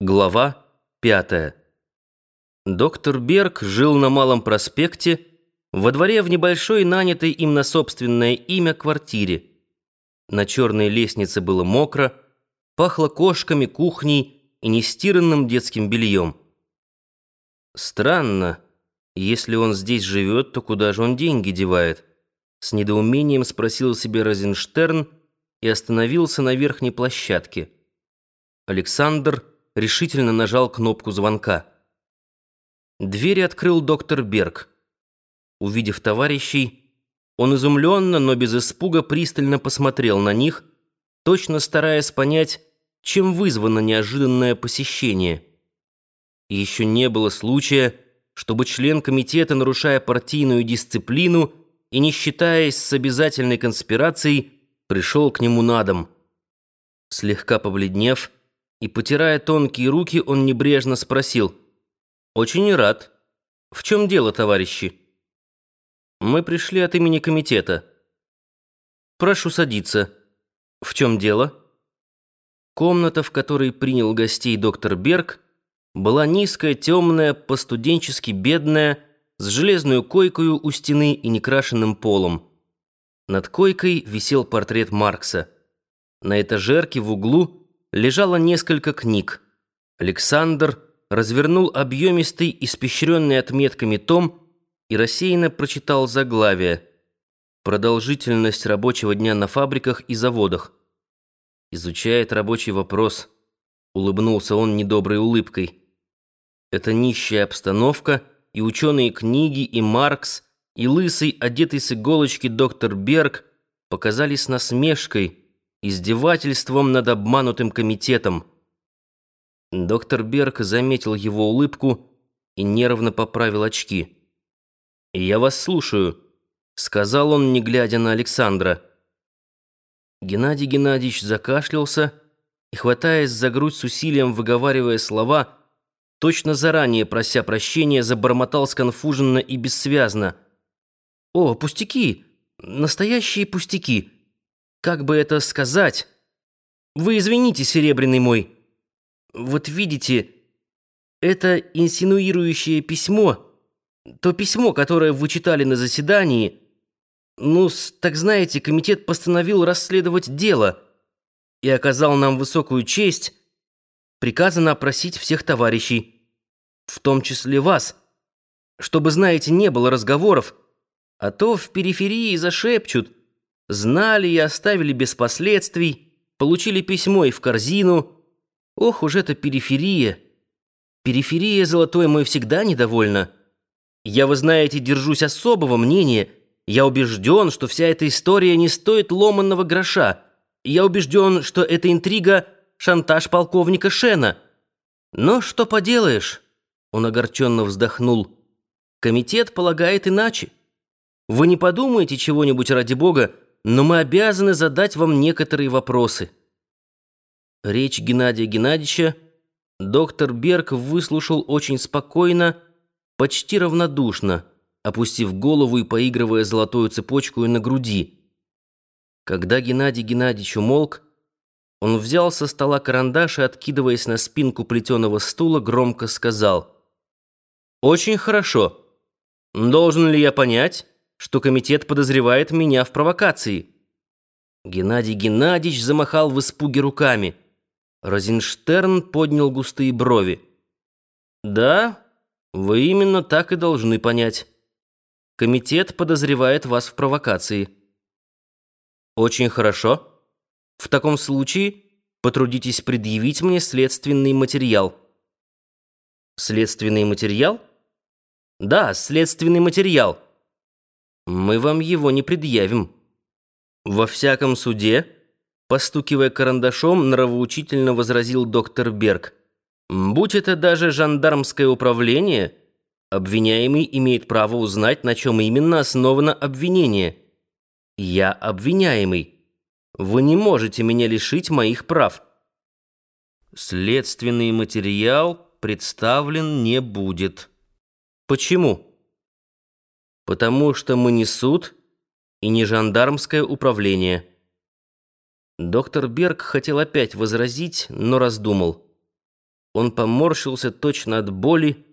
Глава пятая. Доктор Берг жил на Малом проспекте, во дворе в небольшой нанятой им на собственное имя квартире. На черной лестнице было мокро, пахло кошками, кухней и нестиранным детским бельем. Странно, если он здесь живет, то куда же он деньги девает? С недоумением спросил себе Розенштерн и остановился на верхней площадке. Александр решительно нажал кнопку звонка. Двери открыл доктор Берг. Увидев товарищей, он изумленно, но без испуга пристально посмотрел на них, точно стараясь понять, чем вызвано неожиданное посещение. И еще не было случая, чтобы член комитета, нарушая партийную дисциплину и не считаясь с обязательной конспирацией, пришел к нему на дом. Слегка побледнев, и, потирая тонкие руки, он небрежно спросил. «Очень рад. В чем дело, товарищи?» «Мы пришли от имени комитета». «Прошу садиться. В чем дело?» Комната, в которой принял гостей доктор Берг, была низкая, темная, постуденчески бедная, с железной койкой у стены и некрашенным полом. Над койкой висел портрет Маркса. На этажерке в углу лежало несколько книг. Александр развернул объемистый, испещренный отметками том и рассеянно прочитал заглавие «Продолжительность рабочего дня на фабриках и заводах». Изучает рабочий вопрос. Улыбнулся он недоброй улыбкой. Это нищая обстановка, и ученые книги, и Маркс, и лысый, одетый с иголочки доктор Берг показались насмешкой, издевательством над обманутым комитетом. Доктор Берг заметил его улыбку и нервно поправил очки. «Я вас слушаю», — сказал он, не глядя на Александра. Геннадий Геннадьевич закашлялся и, хватаясь за грудь с усилием, выговаривая слова, точно заранее прося прощения, забормотал сконфуженно и бессвязно. «О, пустяки! Настоящие пустяки!» Как бы это сказать? Вы извините, серебряный мой. Вот видите, это инсинуирующее письмо, то письмо, которое вы читали на заседании, ну, так знаете, комитет постановил расследовать дело и оказал нам высокую честь, приказано опросить всех товарищей, в том числе вас, чтобы, знаете, не было разговоров, а то в периферии зашепчут – Знали и оставили без последствий, получили письмо и в корзину. Ох уж эта периферия! Периферия, золотой мой, всегда недовольна. Я, вы знаете, держусь особого мнения. Я убежден, что вся эта история не стоит ломанного гроша. Я убежден, что эта интрига — шантаж полковника Шена. Но что поделаешь? Он огорченно вздохнул. Комитет полагает иначе. Вы не подумайте чего-нибудь ради бога, но мы обязаны задать вам некоторые вопросы». Речь Геннадия Геннадьевича доктор Берг выслушал очень спокойно, почти равнодушно, опустив голову и поигрывая золотую цепочку на груди. Когда Геннадий Геннадьевич умолк, он взял со стола карандаш и, откидываясь на спинку плетеного стула, громко сказал «Очень хорошо. Должен ли я понять?» Что комитет подозревает меня в провокации. Геннадий Геннадьевич замахал в испуге руками. Розенштерн поднял густые брови. «Да, вы именно так и должны понять. Комитет подозревает вас в провокации». «Очень хорошо. В таком случае потрудитесь предъявить мне следственный материал». «Следственный материал?» «Да, следственный материал» мы вам его не предъявим. Во всяком суде, постукивая карандашом, нравоучительно возразил доктор Берг. Будь это даже жандармское управление, обвиняемый имеет право узнать, на чем именно основано обвинение. Я обвиняемый. Вы не можете меня лишить моих прав. Следственный материал представлен не будет. Почему? Потому что мы не суд и не жандармское управление». Доктор Берг хотел опять возразить, но раздумал. Он поморщился точно от боли,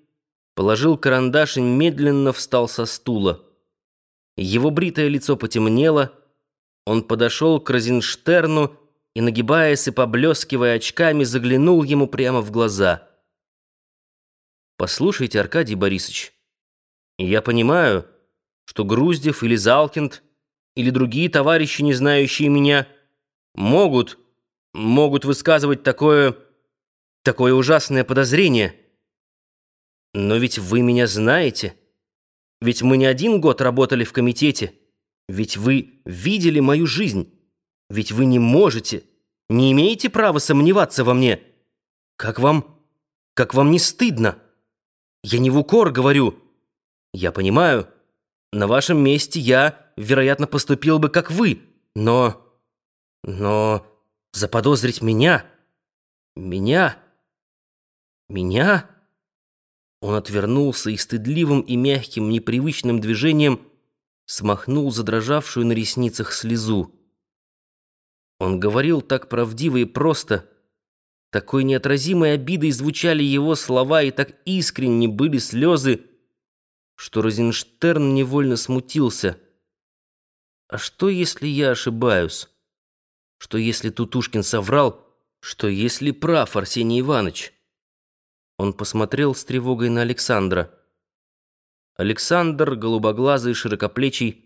положил карандаш и медленно встал со стула. Его бритое лицо потемнело, он подошел к Розенштерну и, нагибаясь и поблескивая очками, заглянул ему прямо в глаза. «Послушайте, Аркадий Борисович, я понимаю, что Груздев или Залкинд или другие товарищи, не знающие меня, могут, могут высказывать такое, такое ужасное подозрение. Но ведь вы меня знаете». Ведь мы не один год работали в комитете. Ведь вы видели мою жизнь. Ведь вы не можете, не имеете права сомневаться во мне. Как вам, как вам не стыдно? Я не в укор говорю. Я понимаю, на вашем месте я, вероятно, поступил бы как вы. Но, но заподозрить меня, меня, меня... Он отвернулся и стыдливым и мягким, непривычным движением смахнул задрожавшую на ресницах слезу. Он говорил так правдиво и просто, такой неотразимой обидой звучали его слова, и так искренне были слезы, что Розенштерн невольно смутился. А что, если я ошибаюсь? Что, если Тутушкин соврал? Что, если прав Арсений Иванович? Он посмотрел с тревогой на Александра. Александр, голубоглазый, широкоплечий,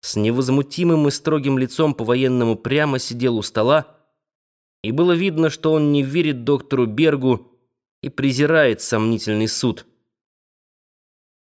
с невозмутимым и строгим лицом по-военному прямо сидел у стола, и было видно, что он не верит доктору Бергу и презирает сомнительный суд.